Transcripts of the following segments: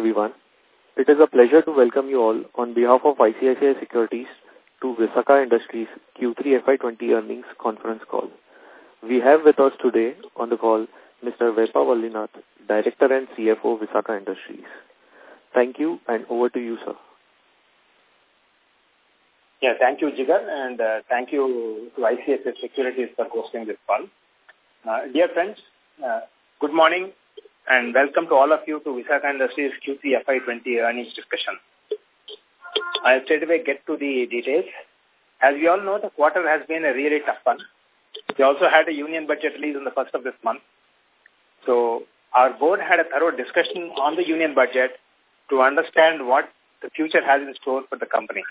everyone. It is a pleasure to welcome you all on behalf of ICICI Securities to Visaka Industries Q3 FY20 earnings conference call. We have with us today on the call Mr. Vaibhav Vallinath, Director and CFO Visaka Industries. Thank you and over to you, sir. Yeah, thank you, Jigar, and uh, thank you to ICICI Securities for hosting this call. Uh, dear friends, uh, good morning and welcome to all of you to Visaka Industries Q3 FY20 earnings discussion. I'll straight away get to the details. As we all know, the quarter has been a really tough one. We also had a union budget release in the first of this month. So our board had a thorough discussion on the union budget to understand what the future has in store for the company.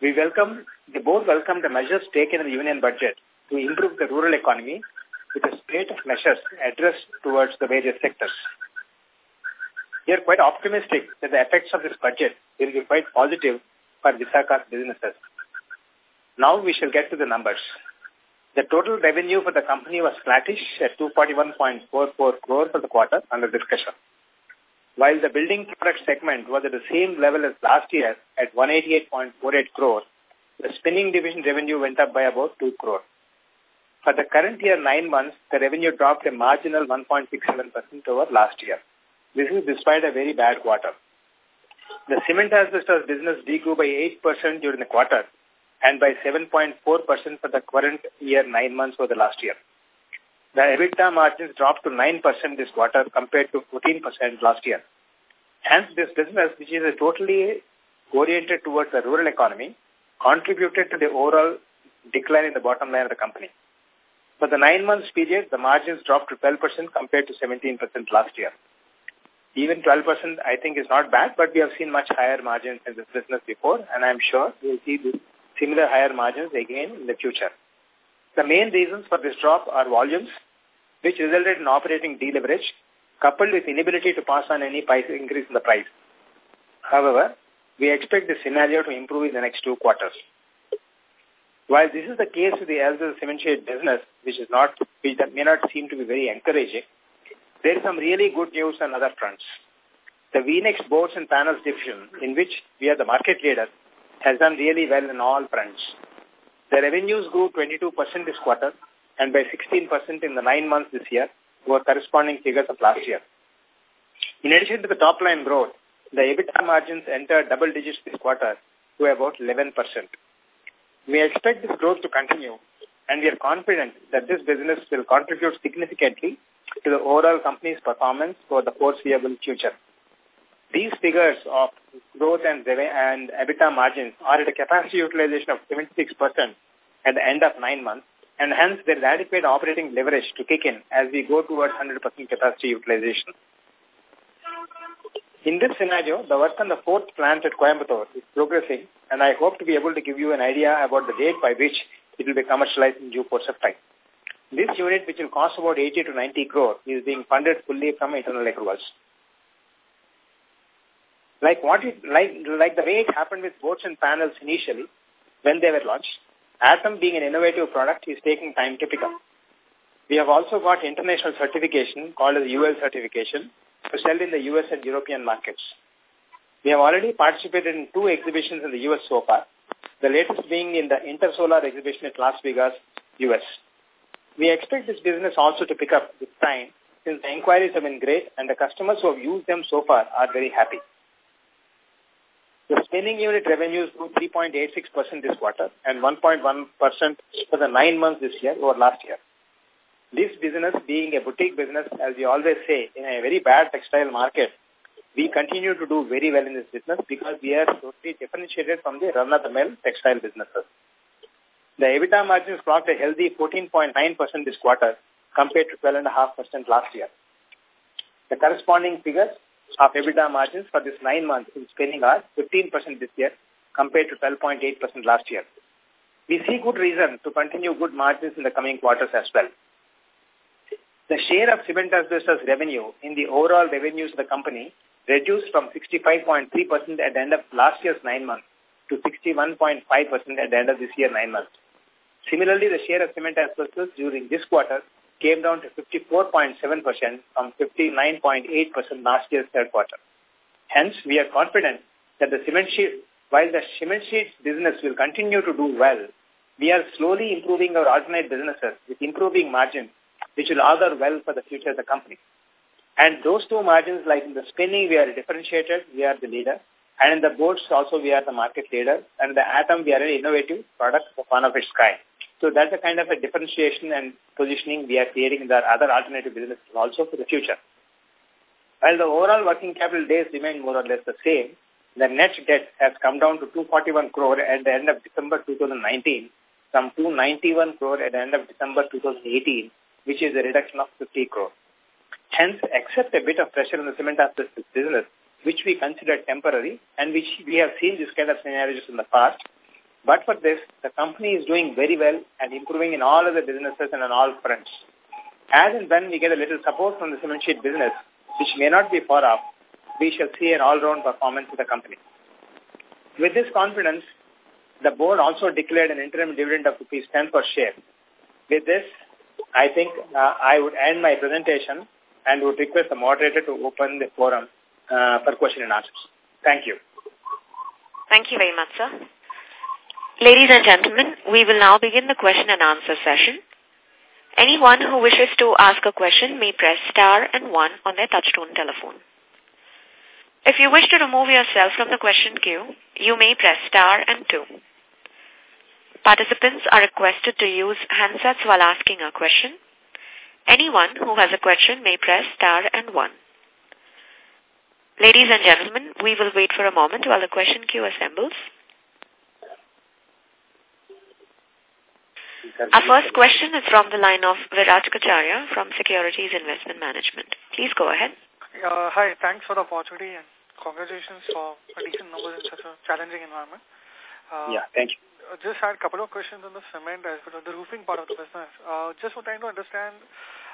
We welcome, the board welcomed the measures taken in the union budget to improve the rural economy with a spate of measures addressed towards the various sectors. We are quite optimistic that the effects of this budget will be quite positive for Visaka's businesses. Now we shall get to the numbers. The total revenue for the company was flattish at 241.44 crore for the quarter under discussion. While the building product segment was at the same level as last year at 188.48 crore, the spinning division revenue went up by about 2 crore. For the current year nine months, the revenue dropped a marginal 1.67% over last year. This is despite a very bad quarter. The cement asbestos business degrew by 8% during the quarter and by 7.4% for the current year nine months over the last year. The EBITDA margins dropped to 9% this quarter compared to 14% last year. Hence, this business, which is totally oriented towards the rural economy, contributed to the overall decline in the bottom line of the company. For the nine months period, the margins dropped to 12% compared to 17% last year. Even 12% I think is not bad, but we have seen much higher margins in this business before, and I'm sure we'll see similar higher margins again in the future. The main reasons for this drop are volumes, which resulted in operating deleverage, coupled with inability to pass on any price increase in the price. However, we expect the scenario to improve in the next two quarters. While this is the case with the Elder cement shade business, which is not, which may not seem to be very encouraging, there is some really good news on other fronts. The VNext boards and panels division, in which we are the market leader, has done really well in all fronts. The revenues grew 22% this quarter and by 16% in the nine months this year over corresponding figures of last year. In addition to the top line growth, the EBITDA margins entered double digits this quarter to about 11%. We expect this growth to continue and we are confident that this business will contribute significantly to the overall company's performance for the foreseeable future. These figures of growth and, and EBITDA margins are at a capacity utilization of 76% at the end of nine months, and hence there is adequate operating leverage to kick in as we go towards 100% capacity utilization. In this scenario, the work on the fourth plant at Coimbatore is progressing, and I hope to be able to give you an idea about the date by which it will be commercialized in due course of time. This unit, which will cost about 80 to 90 crore, is being funded fully from internal accruals. Like what it, like, like the way it happened with boards and panels initially, when they were launched, Atum being an innovative product is taking time to pick up. We have also got international certification called as UL certification to sell in the US and European markets. We have already participated in two exhibitions in the US so far, the latest being in the Intersolar exhibition at Las Vegas, US. We expect this business also to pick up with time since the inquiries have been great and the customers who have used them so far are very happy. The spinning unit revenues grew 3.86% this quarter and 1.1% for the nine months this year over last year. This business being a boutique business, as we always say, in a very bad textile market, we continue to do very well in this business because we are totally differentiated from the run-of-the-mill textile businesses. The EBITDA margins clocked a healthy 14.9% this quarter compared to 12.5% last year. The corresponding figures of EBITDA margins for this nine months in spinning are 15% this year compared to 12.8% last year. We see good reason to continue good margins in the coming quarters as well. The share of cement asbestos revenue in the overall revenues of the company reduced from 65.3% at the end of last year's nine months to 61.5% at the end of this year nine months. Similarly, the share of cement asbestos during this quarter came down to 54.7% from 59.8% last year's third quarter. Hence, we are confident that the cement sheet, while the cement sheet business will continue to do well, we are slowly improving our alternate businesses with improving margins, which will augur well for the future of the company. And those two margins, like in the spinning, we are differentiated, we are the leader. And in the boards also, we are the market leader. And the Atum, we are an innovative product of one of its kind. So that's a kind of a differentiation and positioning we are creating in the other alternative businesses also for the future. While the overall working capital days remain more or less the same, the net debt has come down to 241 crore at the end of December 2019 from 291 crore at the end of December 2018, which is a reduction of 50 crore. Hence, except a bit of pressure in the cement business, which we consider temporary and which we have seen this kind of scenarios in the past, but for this, the company is doing very well and improving in all of the businesses and on all fronts. As and when we get a little support from the cement sheet business, which may not be far off, we shall see an all-round performance of the company. With this confidence, the board also declared an interim dividend of rupees 10 per share. With this, I think uh, I would end my presentation and would request the moderator to open the forum uh, for question and answers. Thank you. Thank you very much, sir. Ladies and gentlemen, we will now begin the question and answer session. Anyone who wishes to ask a question may press star and one on their touchtone telephone. If you wish to remove yourself from the question queue, you may press star and two. Participants are requested to use handsets while asking a question. Anyone who has a question may press star and one. Ladies and gentlemen, we will wait for a moment while the question queue assembles. Our first question is from the line of Viraj Kacharia from Securities Investment Management. Please go ahead. Uh, hi, thanks for the opportunity and congratulations for a decent numbers in such a challenging environment. Uh, yeah, thank you. Just had a couple of questions on the cement as well as the roofing part of the business. Uh, just for trying to understand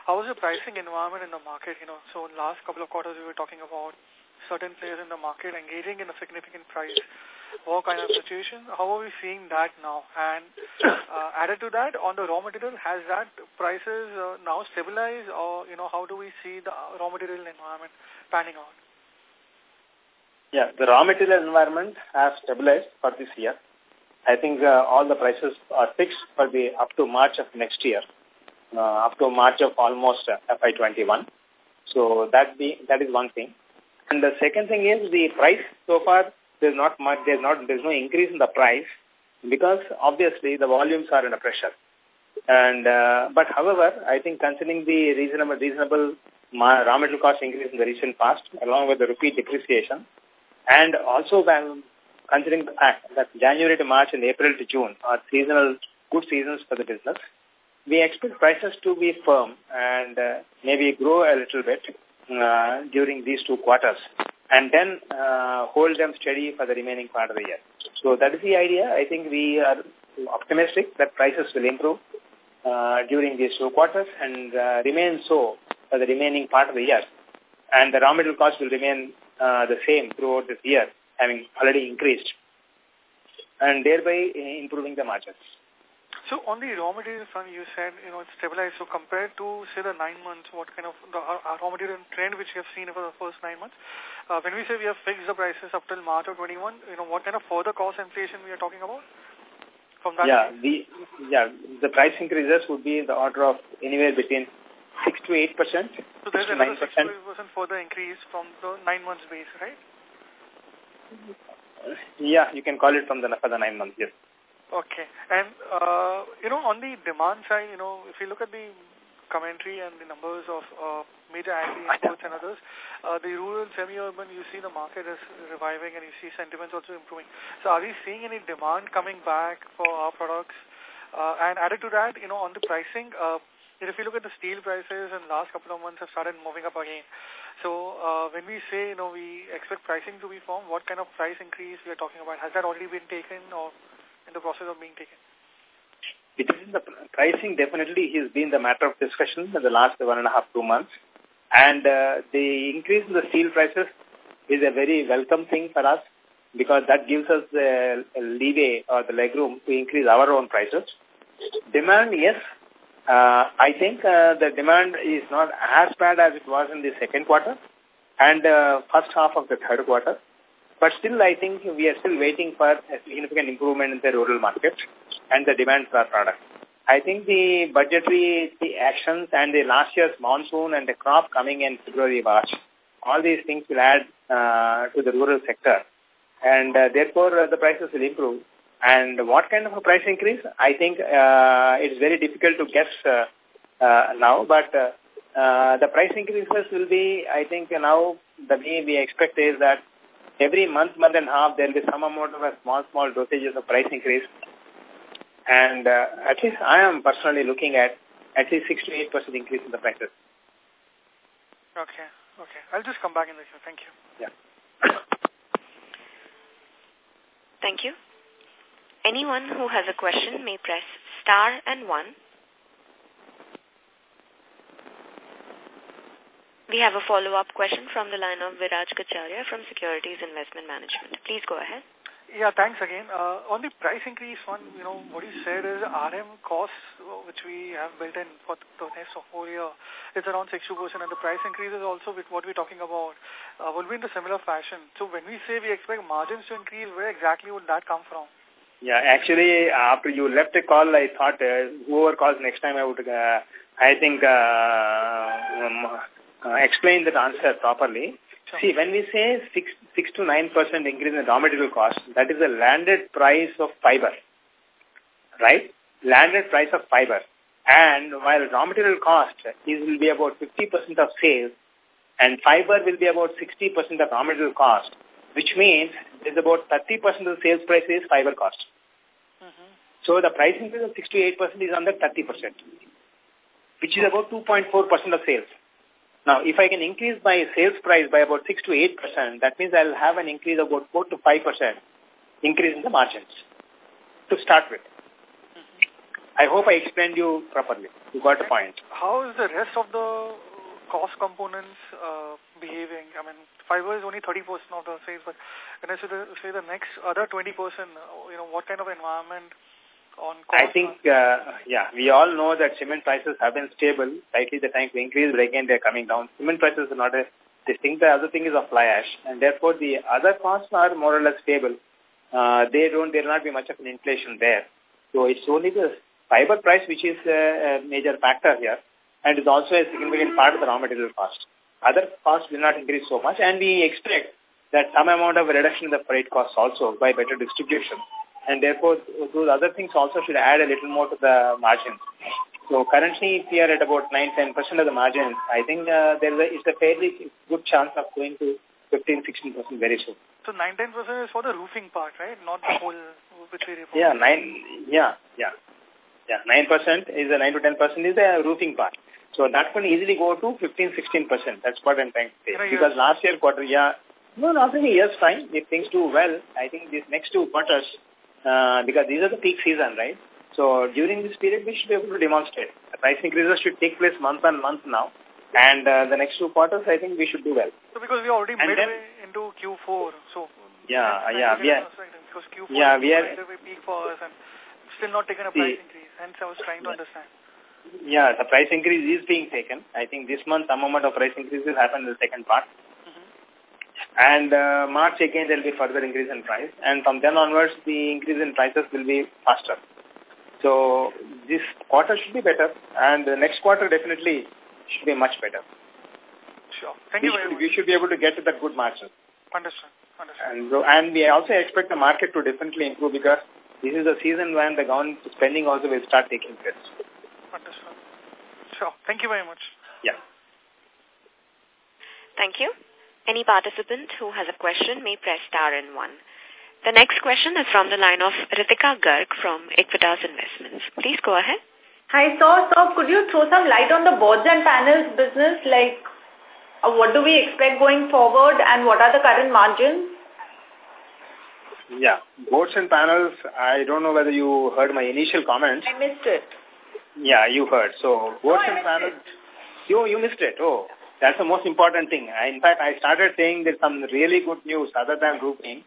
how is the pricing environment in the market? You know, so in last couple of quarters we were talking about certain players in the market engaging in a significant price war kind of situation. How are we seeing that now? And uh, added to that, on the raw material, has that prices uh, now stabilized or, you know, how do we see the raw material environment panning out? Yeah, the raw material environment has stabilized for this year. I think uh, all the prices are fixed for the up to March of next year, uh, up to March of almost uh, FY21. So that be that is one thing. And the second thing is the price so far there's not much there's not there's no increase in the price because obviously the volumes are under pressure. And uh, but however, I think considering the reasonable reasonable raw material cost increase in the recent past, along with the rupee depreciation, and also considering the fact that January to March and April to June are seasonal good seasons for the business, we expect prices to be firm and uh, maybe grow a little bit uh, during these two quarters and then uh, hold them steady for the remaining part of the year. So that is the idea. I think we are optimistic that prices will improve uh, during these two quarters and uh, remain so for the remaining part of the year. And the raw material cost will remain uh, the same throughout this year, having already increased, and thereby uh, improving the margins. So on the raw material front, you said, you know, it's stabilized. So compared to, say, the nine months, what kind of the uh, raw material trend which you have seen for the first nine months, uh, when we say we have fixed the prices up till March of 21, you know, what kind of further cost inflation we are talking about? From that yeah, the, yeah, the price increases would be in the order of anywhere between 6 to 8 percent. So there's another 6 to 8 percent further increase from the nine months base, right? Yeah, you can call it from the, for the nine months, yes. Okay. And, uh, you know, on the demand side, you know, if you look at the commentary and the numbers of uh, major agri imports and others, uh, the rural semi-urban, you see the market is reviving and you see sentiments also improving. So are we seeing any demand coming back for our products? Uh, and added to that, you know, on the pricing, uh, if you look at the steel prices in the last couple of months have started moving up again. So uh, when we say, you know, we expect pricing to be formed, what kind of price increase we are talking about? Has that already been taken or in the process of being taken? It is the pricing definitely has been the matter of discussion in the last one and a half, two months. And uh, the increase in the steel prices is a very welcome thing for us because that gives us the leeway or the legroom to increase our own prices. Demand, yes. Uh, I think uh, the demand is not as bad as it was in the second quarter. and uh, first half of the third quarter. But still, I think we are still waiting for a significant improvement in the rural market and the demand for our product. I think the budgetary the actions and the last year's monsoon and the crop coming in February, March, all these things will add uh, to the rural sector. And uh, therefore, uh, the prices will improve. And what kind of a price increase? I think uh, it's very difficult to guess uh, uh, now, but uh, uh, the price increases will be, I think now the way we expect is that every month, month and a half, there will be some amount of a small, small dosages of price increase. And uh, at least I am personally looking at at least 6 to 8% increase in the prices. Okay, okay. I'll just come back in the queue. Thank you. Yeah. Thank you. Anyone who has a question may press star and one. We have a follow-up question from the line of Viraj Kacharia from Securities Investment Management. Please go ahead. Yeah, thanks again. Uh, on the price increase one, you know, what you said is RM costs, which we have built in for the next whole year, it's around 62%, and the price increase is also with what we're talking about, uh, will be in the similar fashion. So when we say we expect margins to increase, where exactly would that come from? Yeah, actually, after you left the call, I thought uh, whoever calls next time, I would, uh, I think, uh, um, uh, explain that answer properly. Sure. See, when we say 6, 6 to 9% increase in raw material cost, that is the landed price of fiber, right? Landed price of fiber. And while raw material cost is will be about 50% of sales, and fiber will be about 60% of raw material cost, which means there's about 30% of the sales price is fiber cost. Mm -hmm. So the price increase of 68% is under 30%, which is about 2.4% of sales. Now, if I can increase my sales price by about 6 to 8%, that means I'll have an increase of about 4 to 5% increase in the margins to start with. Mm -hmm. I hope I explained you properly. You got the point. How is the rest of the cost components uh, behaving? I mean, fiber is only 30% of the sales, but when I say the, say the next other 20%, you know, what kind of environment on I think, uh, yeah, we all know that cement prices have been stable. Slightly the time to increase, but again they're coming down. Cement prices are not a thing. The other thing is a fly ash, and therefore the other costs are more or less stable. Uh, they don't, there will not be much of an inflation there. So it's only the fiber price which is a, a major factor here, and is also a significant part of the raw material cost. Other costs will not increase so much, and we expect that some amount of reduction in the freight costs also by better distribution and therefore those other things also should add a little more to the margin. So currently we are at about 9-10% of the margin. I think uh, there is a, fairly good chance of going to 15-16% very soon. So 9-10% is for the roofing part, right? Not the whole which we report. Yeah, 9, yeah, yeah. Yeah, 9% is a 9 to 10% is the roofing part. So that can easily go to 15-16%. That's what I'm trying to say. Because last year quarter, yeah, no, not really, yes, fine. If things do well, I think these next two quarters, uh, because these are the peak season, right? So during this period, we should be able to demonstrate. The price increases should take place month on month now. And uh, the next two quarters, I think we should do well. So because we are already and midway then, into Q4, so... Yeah, yeah, we are... Because Q4 yeah, we are... peak for us and still not taken a price increase. Hence, I was trying to understand. Yeah, the price increase is being taken. I think this month some amount of price increase will happen in the second part. And uh, March again there will be further increase in price. And from then onwards the increase in prices will be faster. So this quarter should be better and the next quarter definitely should be much better. Sure. Thank we you very should, much. We should be able to get to that good margin. Understand. Understand. And, so, and we also expect the market to definitely improve because this is the season when the government spending also will start taking place. Understand. Sure. Thank you very much. Yeah. Thank you. Any participant who has a question may press star and one. The next question is from the line of Ritika Garg from Equitas Investments. Please go ahead. Hi, sir. So could you throw some light on the boards and panels business? Like, uh, what do we expect going forward and what are the current margins? Yeah, boards and panels, I don't know whether you heard my initial comments. I missed it. Yeah, you heard. So, boards and panels, you, you missed it. Oh, that's the most important thing. In fact, I started saying there's some really good news other than roofing.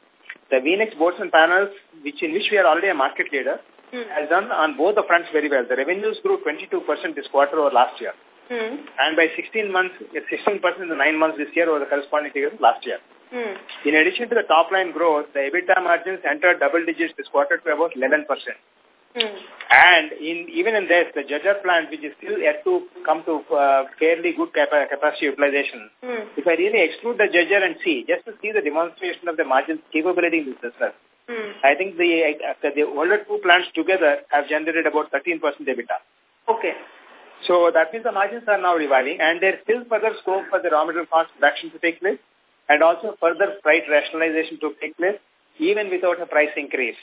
The VNext boards and panels, which in which we are already a market leader, hmm. has done on both the fronts very well. The revenues grew 22% this quarter over last year. Hmm. and by 16 months, 16% in the nine months this year over the corresponding period last year. Hmm. In addition to the top line growth, the EBITDA margins entered double digits this quarter to about 11%. Hmm. And in even in this, the Jhajjar plant, which is still yet to come to uh, fairly good capa capacity utilization, Hmm. if I really exclude the Jhajjar and see, just to see the demonstration of the margins capability in this business, Hmm. I think the, uh, the older two plants together have generated about 13% EBITDA. Okay. So that means the margins are now reviving and there's still further scope for the raw material cost reduction to take place and also further price rationalization to take place even without a price increase.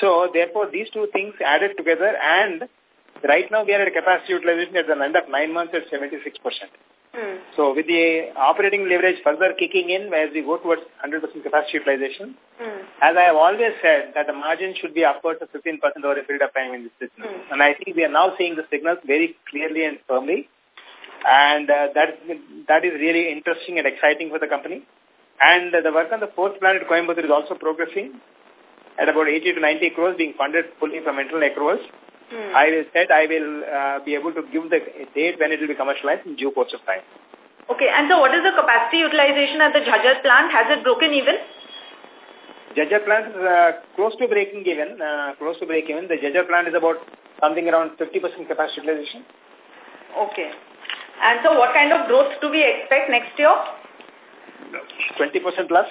So therefore these two things added together and right now we are at capacity utilization at the end of nine months at 76%. Hmm. So with the operating leverage further kicking in as we go towards 100% capacity utilization, Hmm. as I have always said that the margin should be upwards of 15% over a period of time in this business. Hmm. And I think we are now seeing the signals very clearly and firmly. And uh, that, that is really interesting and exciting for the company. And uh, the work on the fourth plant at Coimbatore is also progressing at about 80 to 90 crores being funded fully from internal accruals. Hmm. I will said I will uh, be able to give the date when it will be commercialized in due course of time. Okay. And so what is the capacity utilization at the Jhajjar plant? Has it broken even? Jhajjar plant is uh, close to breaking even. Uh, close to break even. The Jhajjar plant is about something around 50% capacity utilization. Okay. And so what kind of growth do we expect next year? 20% plus.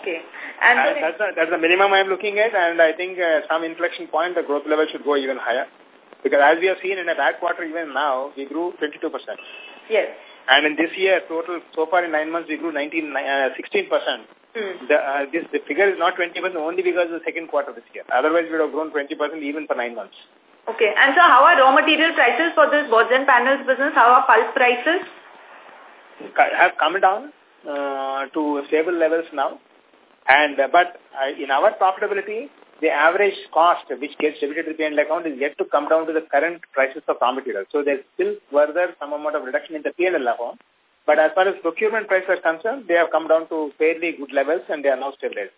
Okay. And, so that's, the, that's the minimum I'm looking at and I think uh, some inflection point, the growth level should go even higher. Because as we have seen in a bad quarter even now, we grew 22%. yes. And in this year, total, so far in nine months, we grew 19, uh, 16%. Hmm. The, uh, this, the figure is not 20% only because of the second quarter this year. Otherwise, we would have grown 20% even for nine months. Okay. And so how are raw material prices for this boards and panels business? How are pulp prices? have come down uh, to stable levels now. And uh, but uh, in our profitability, the average cost which gets debited to the P&L account is yet to come down to the current prices of raw materials. So there's still further some amount of reduction in the P&L account. But as far as procurement prices are concerned, they have come down to fairly good levels and they are now stabilized.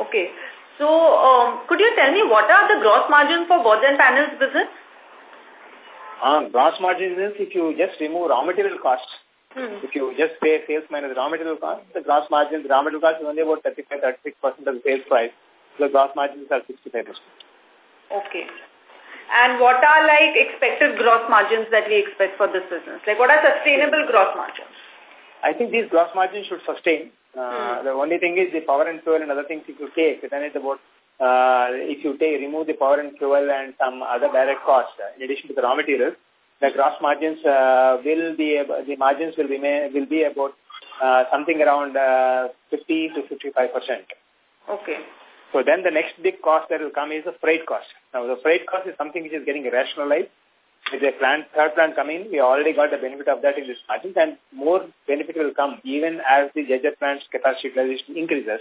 Okay. So um, could you tell me what are the gross margins for boards and panels business? Uh, gross margin is if you just remove raw material costs, Hmm. if you just pay sales minus raw material cost, the gross margin, the raw material cost is only about 35-36% of the sales price. The gross margins are 65%. Okay. And what are like expected gross margins that we expect for this business? Like what are sustainable gross margins? I think these gross margins should sustain. Uh, Hmm. The only thing is the power and fuel and other things if you take, then it's about, uh, if you take, remove the power and fuel and some other direct costs, uh, in addition to the raw materials, the gross margins uh, will be, the margins will remain, will be about uh, something around uh, 50 to 55%. Okay. So then the next big cost that will come is the freight cost. Now the freight cost is something which is getting rationalized. With the plant, third plant coming, we already got the benefit of that in this margins and more benefit will come even as the Jhajjar plant's capacity utilization increases.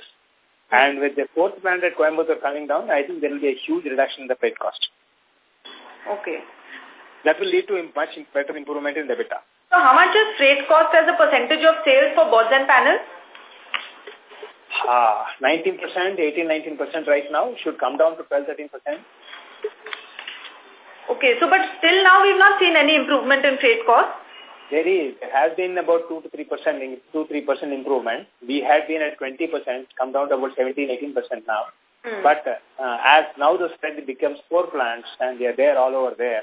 And with the fourth plant at Coimbatore coming down, I think there will be a huge reduction in the freight cost. Okay. That will lead to much better improvement in the EBITDA. So how much is freight cost as a percentage of sales for boards and panels? Ah, 19%, 18-19% right now should come down to 12-13%. Okay, so but still now we've not seen any improvement in freight cost. There is. There has been about 2 to 3%, in- 2 3% improvement. We had been at 20%, come down to about 17 18% now. Hmm. But uh, as now the spread becomes four plants and they are there all over there,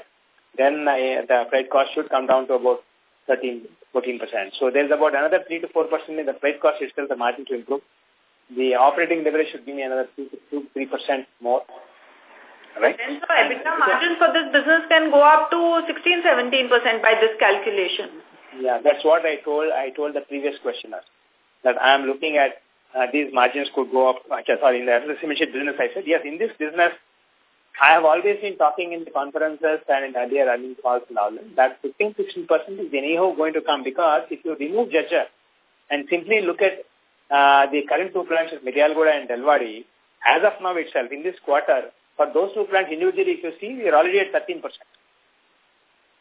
then uh, the freight cost should come down to about 13 14%. So there's about another 3 to 4% in the freight cost itself, the margin to improve. The operating leverage should give me another 2 to 3% more. Right? Then so EBITDA margin for this business can go up to 16-17% by this calculation. Yeah, that's what I told I told the previous questioner that I am looking at uh, these margins could go up. Okay, sorry, in the business, I said yes. In this business, I have always been talking in the conferences and in earlier earnings calls and all that 15 16 percent is anyhow going to come because if you remove Jhajjar and simply look at uh, the current two plants at Miryalaguda and Delwadi, as of now itself in this quarter, for those two plants individually, if you see, we are already at 13 percent.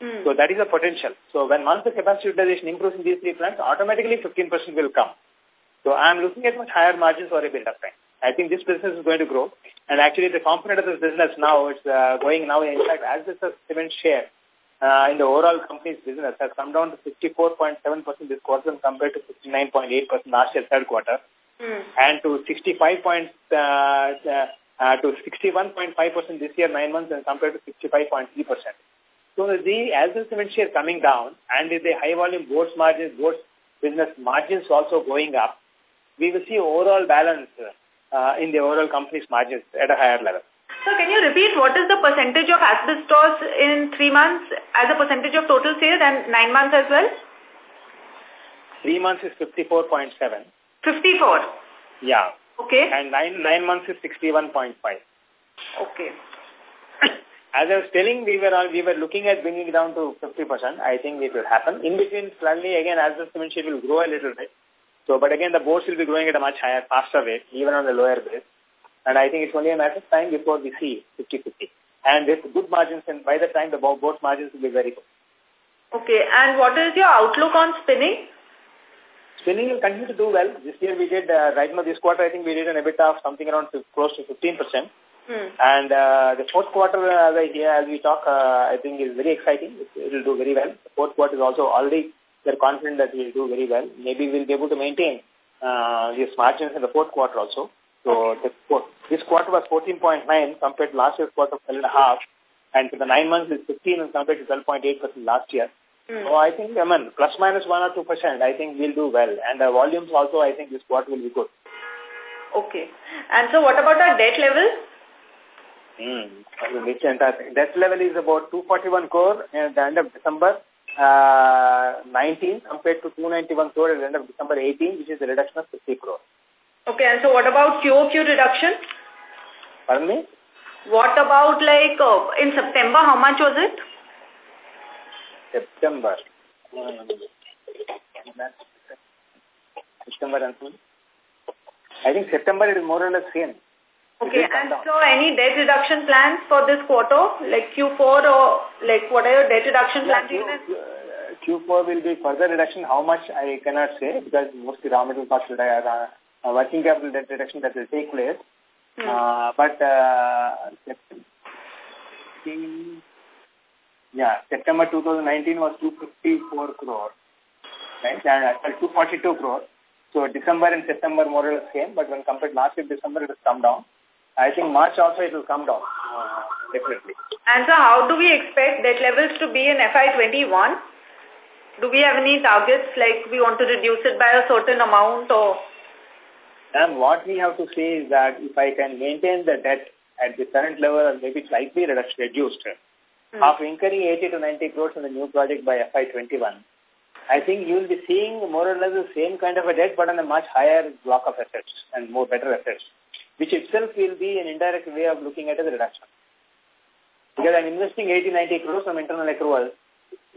Hmm. So that is a potential. So when once the capacity utilization improves in these three plants, automatically 15% will come. So I am looking at much higher margins for a build up time. I think this business is going to grow. And actually the component of this business now is uh, going now, in fact, as this is cement share, uh, in the overall company's business has come down to 54.7% this quarter compared to 59.8% last year third quarter Hmm. and to 65 point, uh, uh, uh, to 61.5% this year nine months and compared to 65.3%. So the as the cement share coming down and with the high volume boards margins, boards business margins also going up, we will see overall balance uh, in the overall company's margins at a higher level. So can you repeat what is the percentage of asbestos in three months as a percentage of total sales and nine months as well? Three months is 54.7. 54. Yeah. Okay. And nine, nine months is 61.5. Okay. As I was telling, we were all, we were looking at bringing it down to 50%. I think it will happen. In between, slightly again, as the cement share will grow a little bit. So, but again, the boards will be growing at a much higher, faster rate, even on the lower base. And I think it's only a matter of time before we see 50-50. And with good margins, and by the time the board margins will be very good. Okay. And what is your outlook on spinning? Spinning will continue to do well. This year we did, uh, right now this quarter, I think we did an EBITDA of something around close to 15%. Hmm. And uh, the fourth quarter, uh, as, I, hear, as we talk, uh, I think is very exciting. It will do very well. The fourth quarter is also already, they're confident that we will do very well. Maybe we'll be able to maintain uh, these margins in the fourth quarter also. So the, this quarter was 14.9 compared to last year's quarter of 12.5. And for the nine months, it's 15 compared to 12.8% last year. Hmm. So I think, I mean, plus minus 1 or 2%, I think we'll do well. And the volumes also, I think this quarter will be good. Okay. And so what about our debt level? Mm. Debt level is about 241 crore at the end of December uh, 19 compared to 291 crore at the end of December 18, which is a reduction of 50 crore. Okay. And so what about QOQ reduction? Pardon me? What about like uh, in September, how much was it? September. Um, September and I think September it is more or less same. Okay, and so any debt reduction plans for this quarter, like Q4 or like what are your debt reduction Yeah, plans? Q, uh, Q4 will be further reduction. How much I cannot say because mostly raw material costs will uh, uh, working capital debt reduction that will take place. Hmm. Uh, but uh, yeah, September 2019 was 254 crore, right? And uh, 242 crore. So December and September more or less same, but when compared last year December it has come down. I think March also it will come down, uh, definitely. And so how do we expect debt levels to be in FY21? Do we have any targets like we want to reduce it by a certain amount or? And what we have to say is that if I can maintain the debt at the current level or maybe slightly reduced, reduced Hmm. of incurring 80 to 90 crores in the new project by FY21, I think you will be seeing more or less the same kind of a debt but on a much higher block of assets and more better assets, which itself will be an indirect way of looking at the reduction. Because I'm investing 80, 90 crores from internal accrual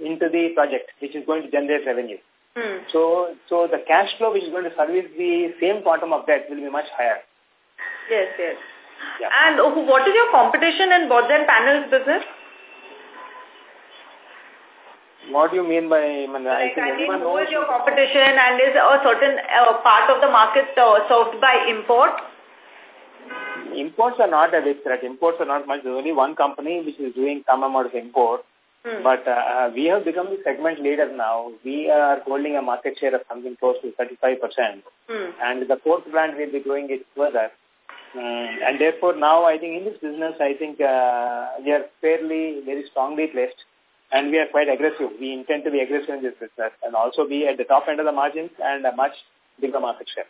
into the project, which is going to generate revenue. Hmm. So, so the cash flow which is going to service the same quantum of debt will be much higher. Yes, yes. Yeah. And what is your competition in boards and panels business? What do you mean by, I mean, I Like, think I mean, who is your competition and is a certain uh, part of the market uh, served by import? Imports are not a big threat. Imports are not much. There's only one company which is doing some amount of import. Hmm. But uh, we have become the segment leader now. We are holding a market share of something close to 35%. Hmm. And the fourth plant will be growing it further. Um, and therefore now I think in this business, I think uh, we are fairly, very strongly placed. And we are quite aggressive. We intend to be aggressive in this business and also be at the top end of the margins and a much bigger market share.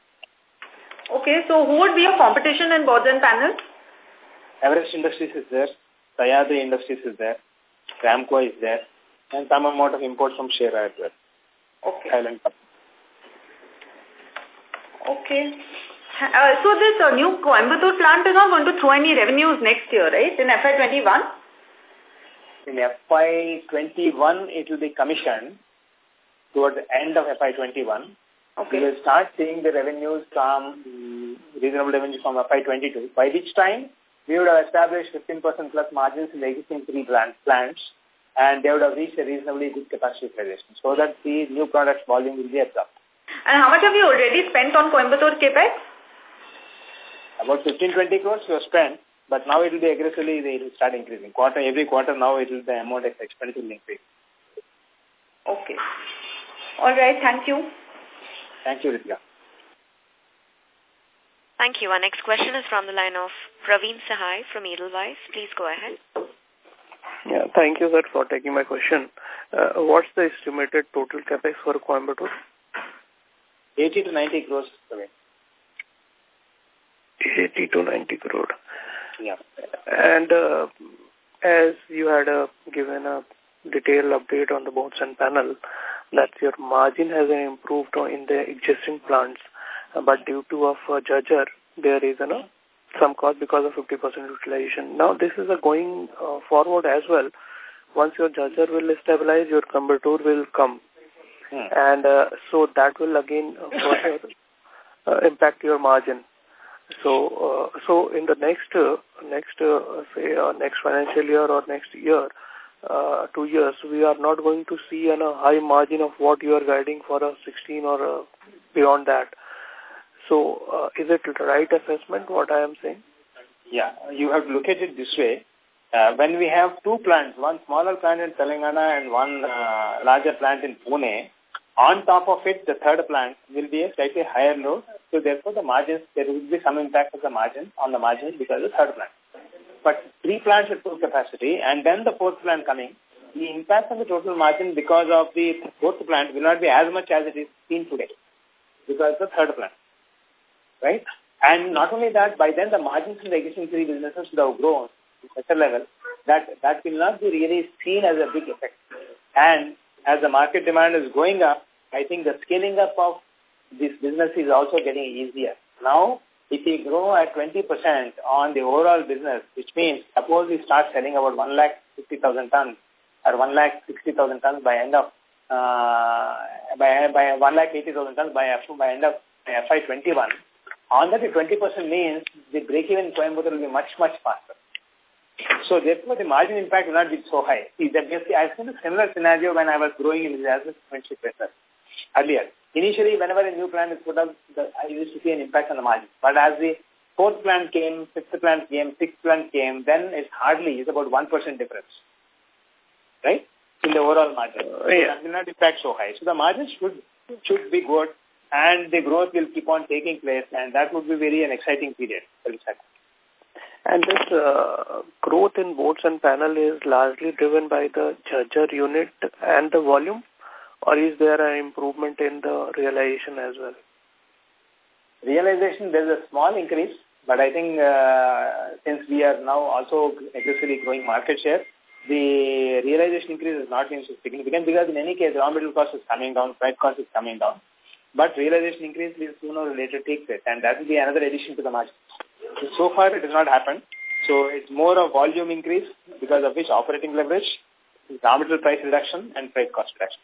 Okay, so who would be your competition in boards and panels? Everest Industries is there, Sahyadri Industries is there, Ramco is there, and some amount of imports from Shera as well, Okay. Thailand. Okay. Uh, so this uh, new Coimbatore plant is not going to throw any revenues next year, right? In FY21? In FY21, it will be commissioned towards the end of FY21. Okay. We will start seeing the revenues from, reasonable revenues from FY22, by which time we would have established 15% plus margins in the existing three plant, plants, and they would have reached a reasonably good capacity utilization, so that the new product volume will be absorbed. And how much have you already spent on Coimbatore CAPEX? About 15-20 crores were spent, but now it will be aggressively, they will start increasing. Quarter, every quarter now it will, the amount of expenditure will increase. Okay. All right. Thank you. Thank you, Ritika. Thank you. Our next question is from the line of Praveen Sahai from Edelweiss. Please go ahead. Yeah, thank you, sir, for taking my question. Uh, what's the estimated total capex for Coimbatore? 80 to 90 crores. 80 to 90 crore. Yeah. And uh, as you had uh, given a detailed update on the boards and panel, that your margin has improved in the existing plants, uh, but due to of uh, Jhajjar, there is a some cost because of 50% utilization. Now, this is a going uh, forward as well. Once your Jhajjar will stabilize, your Coimbatore will come. Hmm. And uh, so that will again uh, further uh, impact your margin. So, uh, so in the next, uh, next, uh, say, uh, next financial year or next year, two years, we are not going to see an, a high margin of what you are guiding for a 16 or beyond that. So, uh, is it right assessment, what I am saying? Yeah, you have to look at it this way. Uh, when we have two plants, one smaller plant in Telangana and one uh, larger plant in Pune, on top of it, the third plant will be a slightly higher load. So therefore, the margins, there will be some impact of the margin on the margin because of the third plant. But three plants at full capacity and then the fourth plant coming, the impact on the total margin because of the fourth plant will not be as much as it is seen today because the third plant. Right? And not only that, by then the margins in the existing three businesses would have grown to such a level that that will not be really seen as a big effect. And as the market demand is going up, I think the scaling up of this business is also getting easier. Now, if we grow at 20% on the overall business, which means suppose we start selling about 1 lakh 50,000 tons or 1 lakh 60,000 tons by end of uh, by by 1 lakh 80,000 tons by by end of FY21. On that, the 20% means the break-even Coimbatore will be much much faster. So therefore, the margin impact will not be so high. See, that I've seen a similar scenario when I was growing in the Jasmine friendship business earlier. Initially, whenever a new plant is put up, the, I used to see an impact on the margin. But as the fourth plant came, fifth plant came, sixth plant came, then it's hardly, it's about 1% difference. Right? In the overall margin. Uh, yeah. Will not impact so high. So the margin should, should be good and the growth will keep on taking place and that would be very an exciting period for the sector. And this uh, growth in boards and panel is largely driven by the Jhajjar unit and the volume, or is there an improvement in the realization as well? Realization, there's a small increase, but I think uh, since we are now also aggressively growing market share, the realization increase is not been so significant because in any case, raw material cost is coming down, freight cost is coming down. But realization increase will sooner or later take place, and that will be another addition to the margin. So far, it has not happened. So it's more of volume increase because of which operating leverage, raw material price reduction, and freight cost reduction.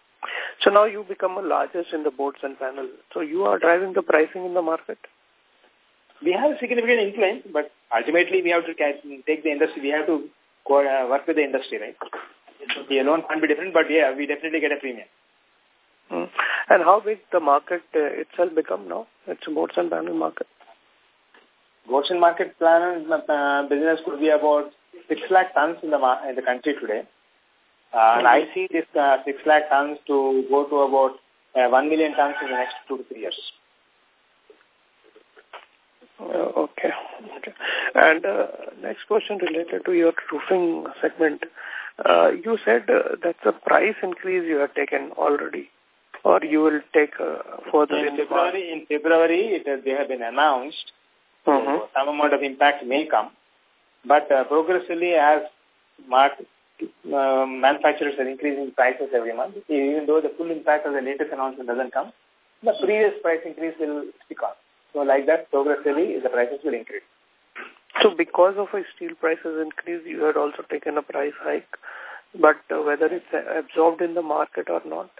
So now you become the largest in the boards and panel. So you are driving the pricing in the market? We have a significant influence, but ultimately we have to take the industry. We have to work with the industry, right? We alone can't be different, but yeah, we definitely get a premium. Hmm. And how big the market uh, itself become now? It's a boards and panel market. Boards and market plan uh, business could be about 6 lakh tons in the, in the country today. Uh, and I see this uh, 6 lakh tons to go to about uh, 1 million tons in the next two to three years. Uh, okay. And uh, next question related to your roofing segment. Uh, you said uh, that's a price increase you have taken already or you will take uh, further in, in February. In February, it has, they have been announced. Mm -hmm. so some amount of impact may come, but uh, progressively as market, uh, manufacturers are increasing prices every month, even though the full impact of the latest announcement doesn't come, the previous price increase will stick on. So like that, progressively, the prices will increase. So because of a steel prices increase, you had also taken a price hike, but uh, whether it's absorbed in the market or not?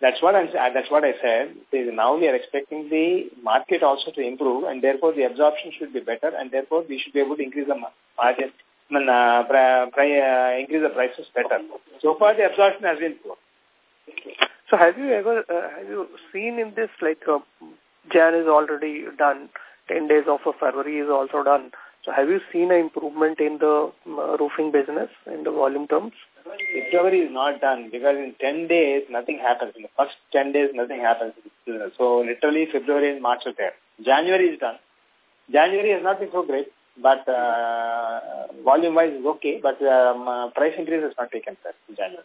That's what I'm. That's what I said. Now we are expecting the market also to improve, and therefore the absorption should be better, and therefore we should be able to increase the margin, I mean, uh, uh, increase the prices better. So far, the absorption has been poor. So have you ever uh, have you seen in this like uh, Jan is already done, ten days of February is also done. So have you seen an improvement in the uh, roofing business in the volume terms? Recovery is not done because in 10 days, nothing happens. In the first 10 days, nothing happens. So literally February and March are there. January is done. January has not been so great, but uh, volume-wise is okay, but um, uh, price increase has not taken place in January.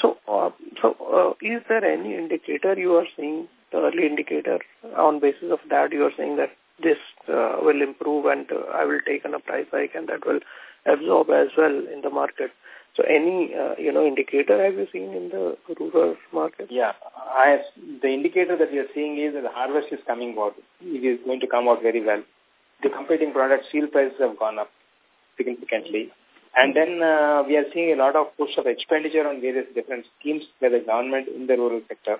So, uh, so uh, is there any indicator you are seeing, the early indicator, on basis of that you are saying that this uh, will improve and uh, I will take on a price hike and that will absorb as well in the market? So any, uh, you know, indicator have you seen in the rural market? Yeah, I, the indicator that we are seeing is that the harvest is coming out. It is going to come out very well. The competing product steel prices have gone up significantly. And then uh, we are seeing a lot of push of expenditure on various different schemes by the government in the rural sector.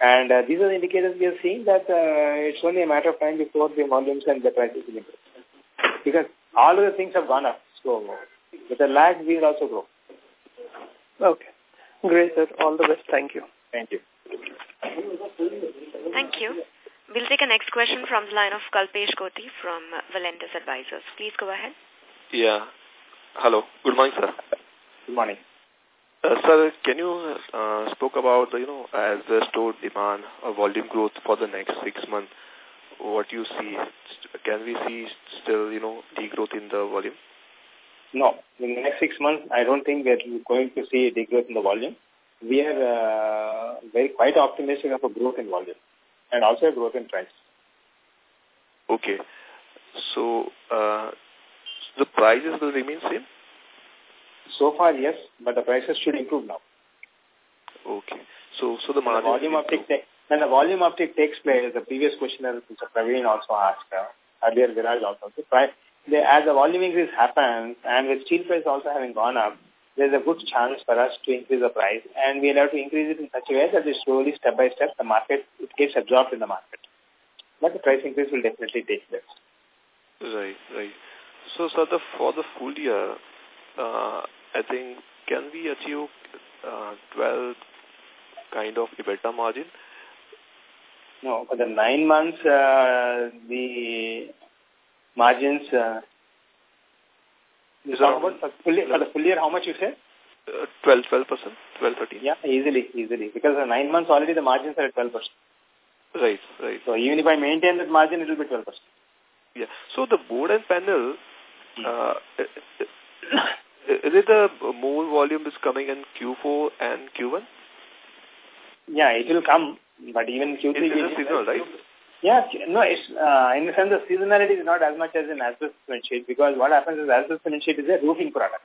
And uh, these are the indicators we are seeing that uh, it's only a matter of time before the volumes and the prices will improve. Because all of the things have gone up. So with the lag, we will also grow. Okay. Great, sir. All the best. Thank you. Thank you. Thank you. We'll take a next question from the line of Kalpesh Koti from Valentis Advisors. Please go ahead. Yeah. Hello. Good morning, sir. Good morning. Uh, sir, can you uh, spoke about the, you know, as the store demand or volume growth for the next six months, what you see? Can we see still, you know, degrowth in the volume? No. In the next six months, I don't think that we're going to see a degrowth in the volume. We are uh, very quite optimistic of a growth in volume and also a growth in price. Okay. So, uh, the prices will remain same? So far, yes, but the prices should improve now. Okay. So, so the margin volume uptick when the volume uptick takes place, the previous questioner, Mr. Praveen also asked, uh, earlier Viraj also, the price, the, as the volume increase happens, and with steel price also having gone up, there's a good chance for us to increase the price, and we'll have to increase it in such a way that it slowly, step by step, the market, it gets absorbed in the market. But the price increase will definitely take place. Right, right. So, sir, the, for the full year, uh, I think, can we achieve uh, 12 kind of EBITDA margin? No, for the nine months, uh, the margins, uh, you talk about for, full year, for the full year, how much you say? Uh, 12, 12%, 12, 13. Yeah, easily, easily. Because the nine months already the margins are at 12%. Right, right. So even if I maintain that margin, it will be 12%. Yeah. So the board and panel, uh, is it the more volume is coming in Q4 and Q1? Yeah, it will come, but even Q3... It is seasonal, right? Yeah, no, it's, uh, in the sense the seasonality is not as much as in asbestos sheet because what happens is asbestos sheet is a roofing product.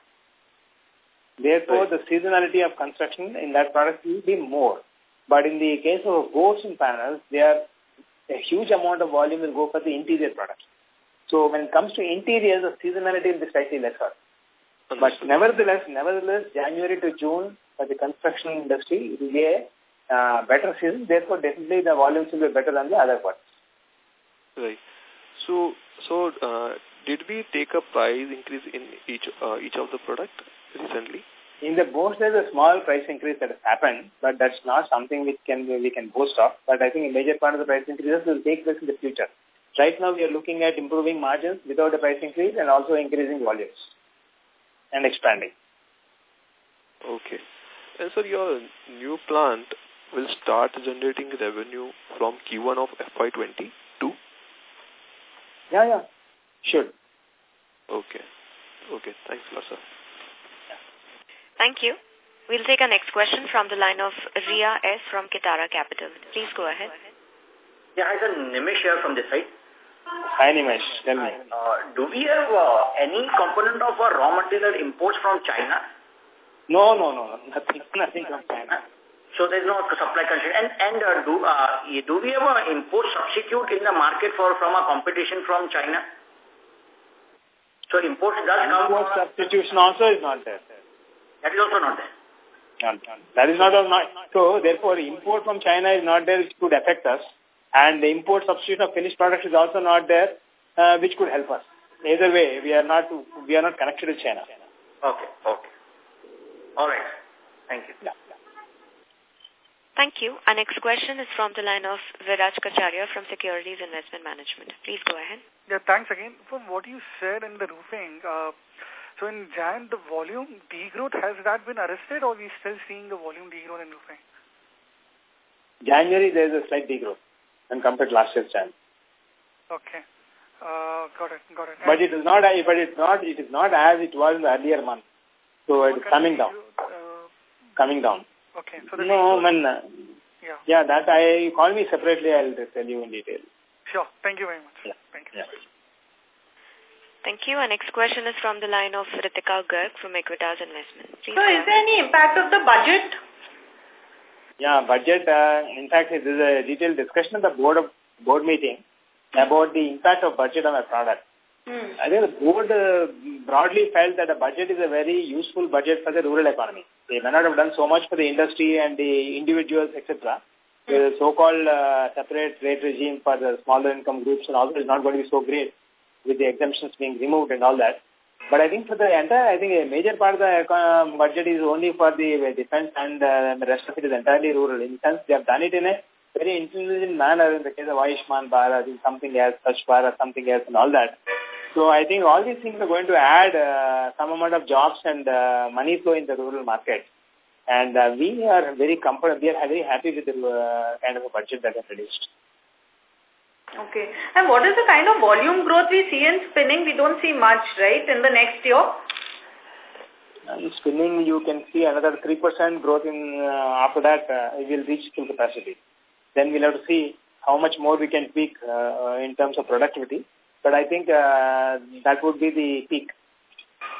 Therefore, right. the seasonality of construction in that product will be more. But in the case of boards and panels, there a huge amount of volume will go for the interior products. So when it comes to interiors, the seasonality will be slightly lesser. But nevertheless, nevertheless, January to June for the construction industry will be a uh, better season. Therefore, definitely the volumes will be better than the other parts. Right. So, so uh, did we take a price increase in each uh, each of the product recently? In the boast, there's a small price increase that has happened, but that's not something which can we can boast of. But I think a major part of the price increases will take place in the future. Right now, we are looking at improving margins without a price increase and also increasing volumes and expanding. Okay. And so your new plant will start generating revenue from Q1 of FY22? Yeah, yeah. Sure. Okay. Okay. Thanks a lot, sir. Thank you. We'll take our next question from the line of Ria S. from Kitara Capital. Please go ahead. Yeah, hi, sir. Nimesh here from this side. Hi, Nimesh. Tell me. Uh, do we have uh, any component of our raw material imports from China? No, no, no. Nothing, nothing from China. So there's no supply constraint. And, and uh, do, uh, do we have an import substitute in the market for from a competition from China? So import does import come... Import substitution also is not there. That is also not there. Not, that is not, not so therefore import from China is not there which could affect us and the import substitution of finished products is also not there uh, which could help us. Either way, we are not we are not connected to China. Okay, okay. All right. Thank you. Yeah. Thank you. Our next question is from the line of Viraj Kacharia from Securities Investment Management. Please go ahead. Yeah, thanks again. From what you said in the roofing, uh, so in Jan, the volume degrowth, has that been arrested or are we still seeing the volume degrowth in roofing? January, there is a slight degrowth when compared to last year's Jan. Okay. Uh, got it, got it. But it is not, but it's not, it is not as it was in the earlier month. So it is coming down. Uh, coming down. Okay. So the no, man. Yeah. Yeah, that I call me separately. I'll tell you in detail. Sure. Thank you very much. Yeah. Thank you. Yeah. Thank you. Our next question is from the line of Ritika Garg from Equitas Investment. Please so is there any impact of the budget? Yeah, budget. Uh, in fact, this is a detailed discussion at the board of board meeting about the impact of budget on a product. Hmm. I think the board uh, broadly felt that the budget is a very useful budget for the rural economy. They may not have done so much for the industry and the individuals, etc. Hmm. The so-called uh, separate rate regime for the smaller income groups and also is not going to be so great with the exemptions being removed and all that. But I think for the entire, I think a major part of the uh, budget is only for the defense and uh, the rest of it is entirely rural. In the sense, they have done it in a very intelligent manner in the case of Ayushman Bharat, something else, Swachh Bharat, something else and all that. So I think all these things are going to add uh, some amount of jobs and uh, money flow in the rural market. And uh, we are very comfortable, we are very happy with the uh, kind of a budget that is produced. Okay. And what is the kind of volume growth we see in spinning? We don't see much, right, in the next year? In spinning, you can see another 3% growth in, uh, after that, uh, it will reach full capacity. Then we'll have to see how much more we can peak uh, in terms of productivity. But I think uh, that would be the peak.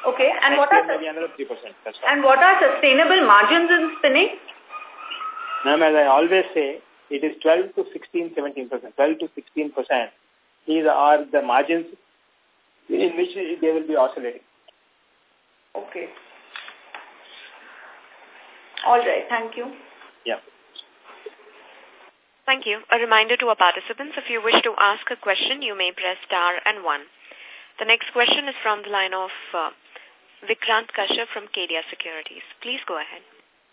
Okay, and what are maybe another 3%. That's and what are sustainable margins in spinning? Ma'am, as I always say, it is 12 to 16, 17 percent. 12 to 16 percent. These are the margins in which they will be oscillating. Okay. All right. Thank you. Yeah. Thank you. A reminder to our participants, if you wish to ask a question, you may press star and one. The next question is from the line of uh, Vikrant Kashyap from Kedia Securities. Please go ahead.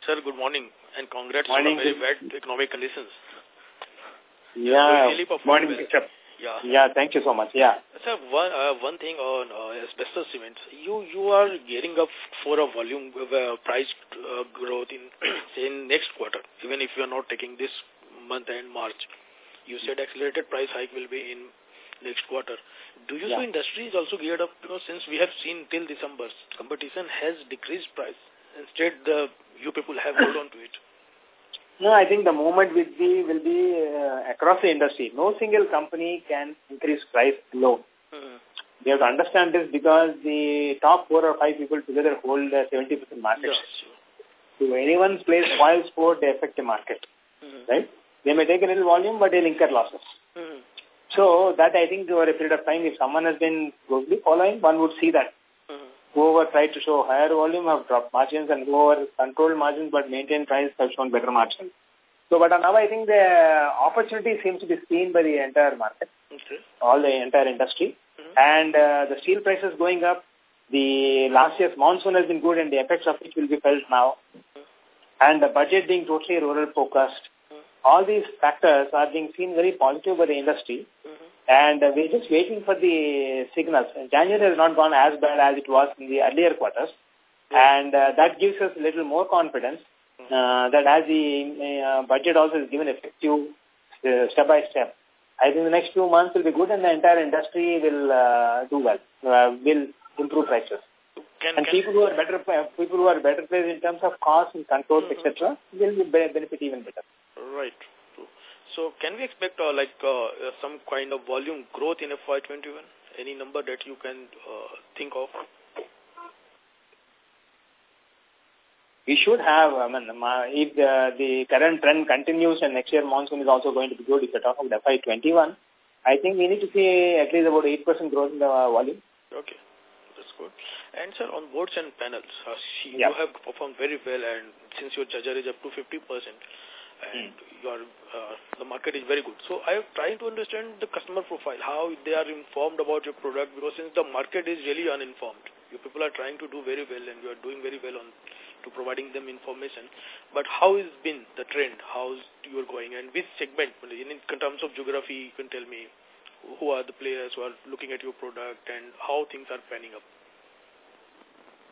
Sir, good morning and congrats morning. on very bad economic conditions. Yeah, really morning, well. Yeah. Yeah, thank you so much. Yeah. Sir, one, uh, one thing on uh, asbestos cements. You you are gearing up for a volume uh, price uh, growth in say in next quarter, even if you are not taking this month and March. You said accelerated price hike will be in next quarter. Do you Yeah. see industry is also geared up because since we have seen till December, competition has decreased price. Instead, the you people have hold on to it. No, I think the movement will be will be uh, across the industry. No single company can increase price low. Mhm. They have to understand this because the top four or five people together hold uh, 70% market Yeah, share. sure. So anyone's place spoils sport, they affect the market, Mhm. right? They may take a little volume, but they'll incur losses. Mhm. So that I think over a period of time, if someone has been closely following, one would see that. Whoever tried to show higher volume have dropped margins and whoever controlled margins but maintained price have shown better margins. So, but now I think the opportunity seems to be seen by the entire market, Okay. all the entire industry. Mhm. And uh, the steel prices going up, the last year's monsoon has been good and the effects of it will be felt now. And the budget being totally rural focused. All these factors are being seen very positive by the industry. And uh, we're just waiting for the signals. January has not gone as bad as it was in the earlier quarters. And uh, that gives us a little more confidence uh, that as the uh, budget also is given effective uh, step by step, I think the next few months will be good and the entire industry will uh, do well, uh, will improve prices. Can, And can, people who are better, people who are better placed in terms of cost and controls, Mhm. etc., will be- benefit even better. Right. So can we expect uh, like uh, uh, some kind of volume growth in FY21? Any number that you can uh, think of? We should have, I mean, if the, the current trend continues and next year monsoon is also going to be good, if you're talking about FY21, I think we need to see at least about 8% growth in the uh, volume. Okay. That's good. And sir, on boards and panels, uh, she, Yeah. you have performed very well and since your charger is up to 50% and your uh, the market is very good. So I am trying to understand the customer profile, how they are informed about your product because since the market is really uninformed, you people are trying to do very well and you are doing very well on to providing them information. But how has been the trend? How's you are going and which segment? In, in terms of geography, you can tell me who are the players who are looking at your product and how things are panning up.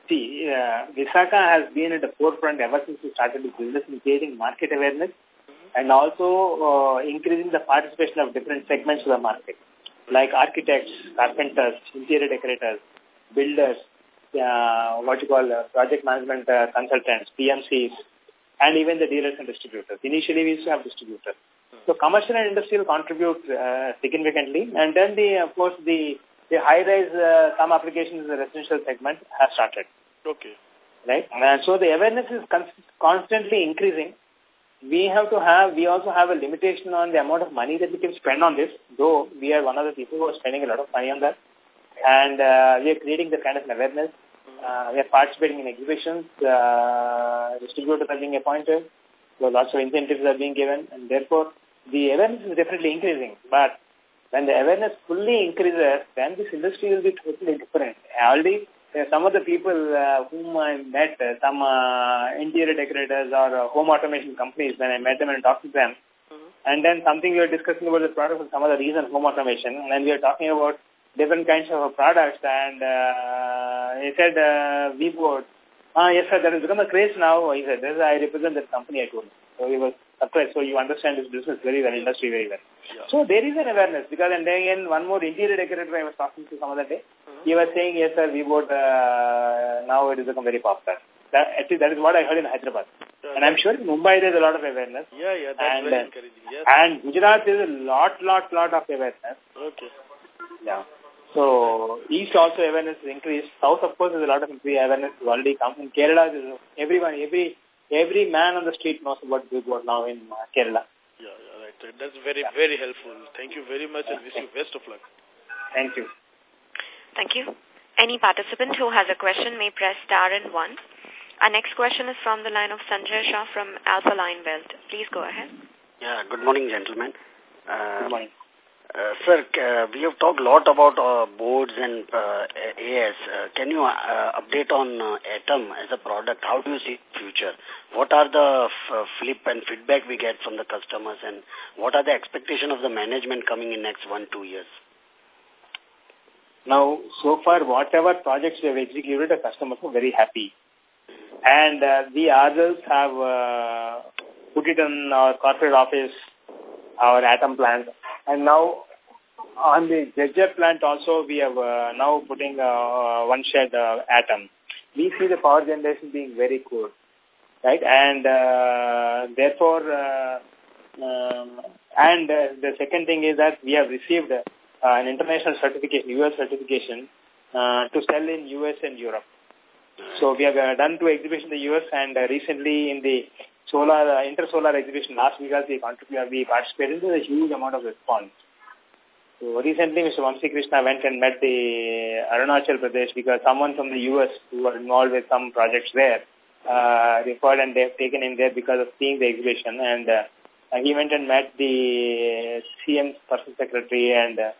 See, uh, has been at the forefront ever since we started the business in creating market awareness and also uh, increasing the participation of different segments of the market, like architects, carpenters, interior decorators, builders, uh, what you call uh, project management uh, consultants, PMCs, and even the dealers and distributors. Initially, we used to have distributors. So commercial and industrial contribute uh, significantly, and then the, of course, the the high-rise, uh, some applications in the residential segment have started. Okay. Right? And so the awareness is constantly increasing. We have to have, we also have a limitation on the amount of money that we can spend on this, though we are one of the people who are spending a lot of money on that. And uh, we are creating the kind of awareness. Uh, we are participating in exhibitions. Uh, distributors are being appointed. So lots of incentives are being given. And therefore, the awareness is definitely increasing. But when the awareness fully increases, then this industry will be totally different. Already, uh, some of the people uh, whom I met, uh, some uh, interior decorators or uh, home automation companies, when I met them and talked to them, mm -hmm. and then something we were discussing about the product for some other reason, home automation, and then we were talking about different kinds of products, and uh, he said, uh, we bought, ah, yes sir, that has become a craze now, he said, this I represent that company, I told him. So he was surprised, so you understand this business very well, industry very well. Yeah. So there is an awareness because and then again one more interior decorator I was talking to some other day. He was saying, yes sir, we bought, uh, now it has become very popular. That, actually that is what I heard in Hyderabad. Uh, and I'm sure in Mumbai there is a lot of awareness. Yeah, yeah, that's and, very encouraging. Yes. And Gujarat there is a lot, lot, lot of awareness. Okay. Yeah. So East also awareness is increased. South of course there's a lot of awareness already come. In Kerala, everyone, every every man on the street knows about Big now in uh, Kerala. Yeah, yeah, right. That's very, yeah. very helpful. Thank you very much and wish you best of luck. Thank you. Thank you. Any participant who has a question may press star and one. Our next question is from the line of Sanjay Shah from Alpha Line Wealth. Please go ahead. Yeah, good morning, gentlemen. Uh, good morning. Uh, sir, uh, we have talked a lot about uh, boards and uh, AS. Uh, can you uh, update on uh, Atum as a product? How do you see future? What are the uh, flip and feedback we get from the customers and what are the expectation of the management coming in next one, two years? Now, so far, whatever projects we have executed, the customers are very happy. And uh, the others have uh, put it in our corporate office, our Atum plant. And now on the Jhajjar plant also, we have uh, now putting uh, one shed uh, Atum. We see the power generation being very good, right? And uh, therefore, uh, um, and uh, the second thing is that we have received uh, an international certification, US certification, uh, to sell in US and Europe. So we have uh, done two exhibitions in the US and uh, recently in the solar uh, inter-solar exhibition last week we, we participated. There's a huge amount of response. So recently Mr. Vamsi Krishna went and met the Arunachal Pradesh because someone from the US who were involved with some projects there uh, referred and they've taken him there because of seeing the exhibition and uh, he went and met the CM's person secretary and uh,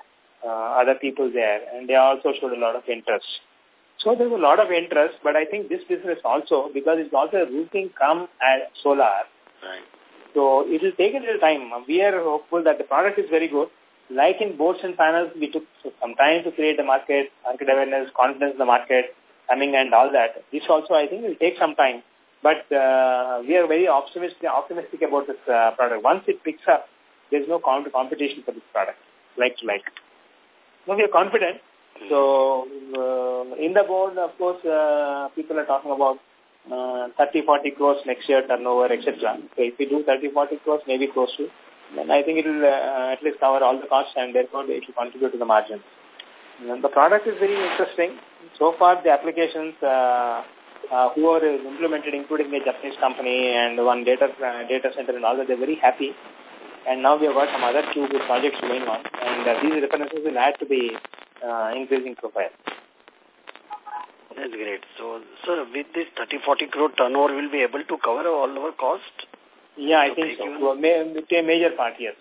uh, other people there and they also showed a lot of interest. So there's a lot of interest, but I think this business also, because it's also a roofing come at solar, right. so it will take a little time. We are hopeful that the product is very good. Like in boards and panels, we took some time to create the market, market awareness, confidence in the market, coming and all that. This also, I think, will take some time. But uh, we are very optimistic, optimistic about this uh, product. Once it picks up, there's no competition for this product, like to like. No, we are confident. So, uh, in the board, of course, uh, people are talking about uh, 30, 40 crores next year turnover, etc. So, if we do 30, 40 crores, maybe close to then I think it will uh, at least cover all the costs and therefore it will contribute to the margin. And the product is very interesting. So far the applications uh, uh, who are implemented including a Japanese company and one data uh, data center and all that, they're very happy. And now we have got some other two good projects going on and uh, these references will add to the uh, increasing profile. That's great. So, sir, with this 30-40 crore turnover, we'll be able to cover all our cost? Yeah, I think so. Well, a major part, yes.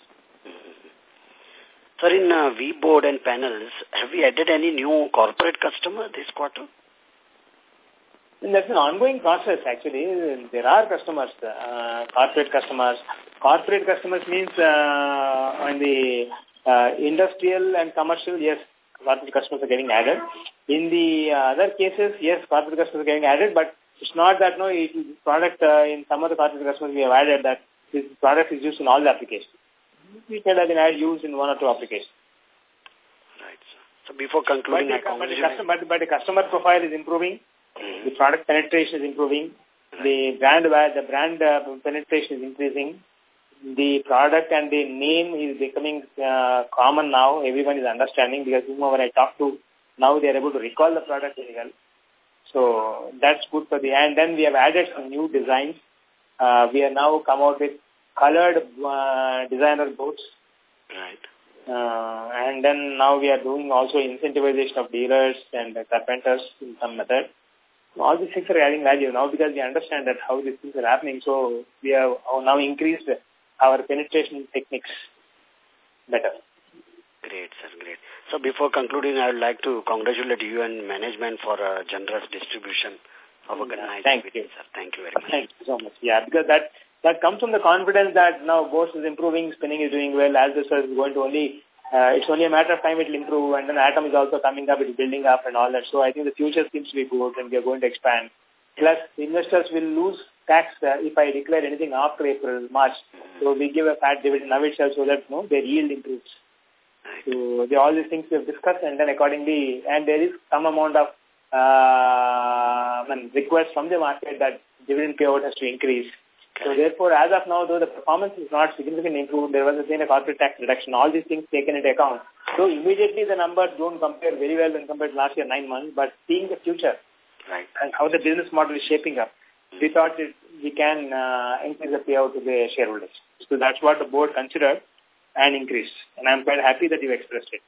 Sir, in uh, V-board and panels, have we added any new corporate customer this quarter? And that's an ongoing process, actually. There are customers, uh, corporate customers. Corporate customers means uh, on the uh, industrial and commercial, yes, corporate customers are getting added. In the uh, other cases, yes, corporate customers are getting added, but it's not that, no, it, product uh, in some of the corporate customers we have added that this product is used in all the applications. We can have been used in one or two applications. Right. So before concluding, but the, but the, customer, but, but the customer profile is improving. Mm. The product penetration is improving. The brand the brand uh, penetration is increasing. The product and the name is becoming uh, common now. Everyone is understanding because when I talk to now, they are able to recall the product very well. So that's good for the, and then we have added some new designs. Uh, we are now come out with colored uh, designer boats. Right. Uh, and then now we are doing also incentivization of dealers and uh, carpenters in some method. All these things are adding value now because we understand that how these things are happening. So we have oh, now increased our penetration techniques better. Great, sir, great. So before concluding, I would like to congratulate you and management for a generous distribution of organized Thank you. sir. Thank you very much. Thank you so much. Yeah, because that that comes from the confidence that now Bose is improving, spinning is doing well, as this is going to only, uh, it's only a matter of time it will improve, and then Atum is also coming up, it's building up and all that. So I think the future seems to be good, and we are going to expand. Plus, investors will lose tax uh, if I declare anything after April, March. So we give a fat dividend now itself so that no, their yield improves. So the, all these things we have discussed and then accordingly, and there is some amount of uh, request from the market that dividend payout has to increase. So therefore, as of now, though the performance is not significantly improved, there was again a corporate tax reduction, all these things taken into account. So immediately the numbers don't compare very well when compared to last year nine months, but seeing the future right. and how the business model is shaping up, we thought it, we can uh, increase the payout to the shareholders. So that's what the board considered and increased. And I'm quite happy that you expressed it.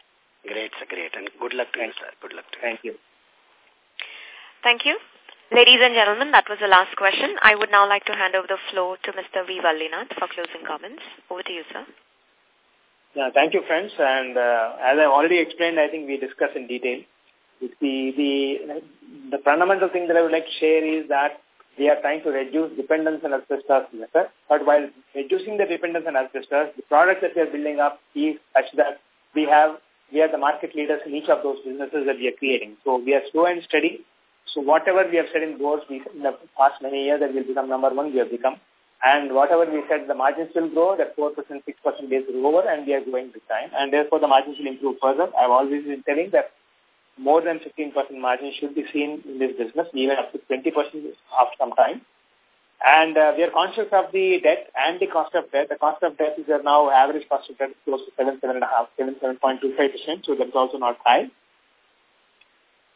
Great, sir, great. And good luck to Thank you, sir. Good luck to you. Thank you. Thank you. Ladies and gentlemen, that was the last question. I would now like to hand over the floor to Mr. V. Vallinath for closing comments. Over to you, sir. Yeah, thank you, friends. And uh, as I already explained, I think we discussed in detail. The, the, the fundamental thing that I would like to share is that we are trying to reduce dependence on asbestos method. But while reducing the dependence on asbestos, the products that we are building up is such that we have we are the market leaders in each of those businesses that we are creating. So we are slow and steady. So whatever we have said in boards we, in the past many years that we'll become number one, we have become. And whatever we said, the margins will grow, that 4%, 6% base will over, and we are growing this time. And therefore, the margins will improve further. I've always been telling that more than 15% margin should be seen in this business, even up to 20% after some time. And uh, we are conscious of the debt and the cost of debt. The cost of debt is now average cost of debt is close to 7, 7.5, 7, 7.25%, so that's also not high.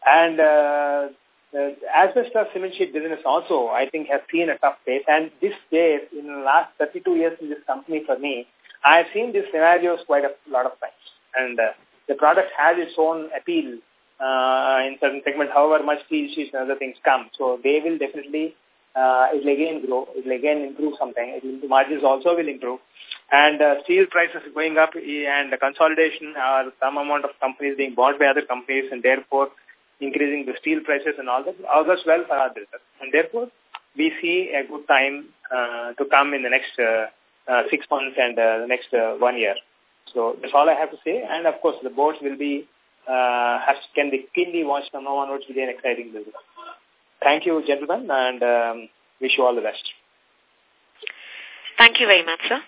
And uh, the asbestos cement sheet business also, I think, has seen a tough phase. And this phase, in the last 32 years in this company for me, I have seen these scenarios quite a lot of times. And uh, the product has its own appeal uh, in certain segments, however much steel sheets and other things come. So they will definitely, uh, it will again grow, it will again improve something, it will, margins also will improve. And uh, steel prices going up and the consolidation or some amount of companies being bought by other companies and therefore increasing the steel prices and all that augurs well for our business. And therefore, we see a good time uh, to come in the next uh, uh, six months and uh, the next uh, one year. So that's all I have to say. And of course, the boards will be uh, has, can be keenly watched from now onwards to be an exciting business. Thank you, gentlemen, and um, wish you all the best. Thank you very much, sir.